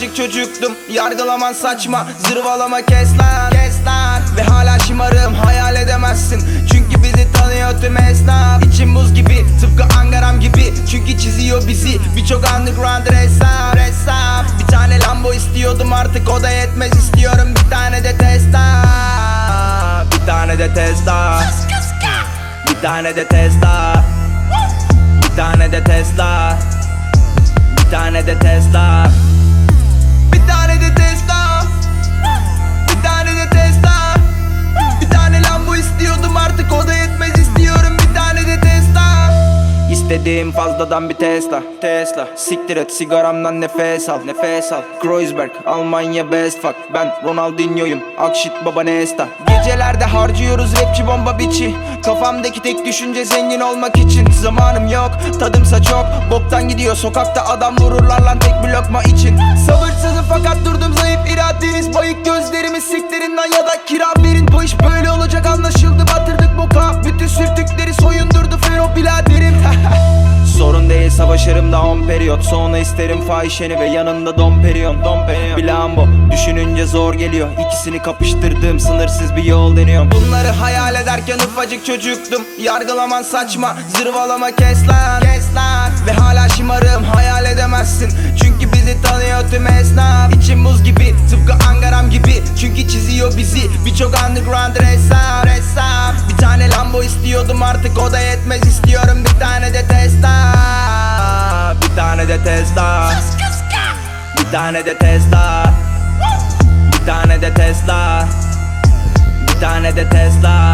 ufacık çocuktum Yargılaman saçma. Zırvalama kes lan Kes lan. Ve hala şımarım hayal edemezsin. Çünkü bizi tanıyor tüm esnaf. İçim buz gibi tıpkı Angaram gibi. Çünkü çiziyor bizi birçok underground ressam Ressam. Bir tane Lambo istiyordum artık o da yetmez. İstiyorum Bir tane de Tesla. Bir tane de Tesla. Bir tane de Tesla. Bir tane de Tesla. Bir tane de Tesla İstediğim fazladan bir Tesla Tesla. Siktir et sigaramdan nefes al Nefes al. Kreuzberg Almanya best fuck. Ben Ronaldinho'yum Akşit baba Nesta. Gecelerde harcıyoruz rapçi bomba biçi. Kafamdaki tek düşünce zengin olmak için. Zamanım yok tadımsa çok Boktan gidiyor sokakta adam vururlar lan tek bir Sorun değil savaşırım da on periyot. Sonra isterim fahişeni ve yanında Dom Perignon Dom Perignon Bir Lambo düşününce zor geliyor. İkisini kapıştırdığım sınırsız bir yol deniyorum Bunları hayal ederken ufacık çocuktum. Yargılaman saçma zırvalama kes lan. Kes lan. Ve hala şımarım hayal edemezsin. Çünkü bizi tanıyor tüm esnaf. İçim buz gibi tıpkı Angaram gibi. Çünkü çiziyor bizi birçok underground ressam Ressam. Bir tane Lambo istiyordum artık o da yetmez. İstiyorum bir tane de Tesla. Bir tane de Tesla. Bir tane de Tesla. Bir tane de Tesla. Bir tane de Tesla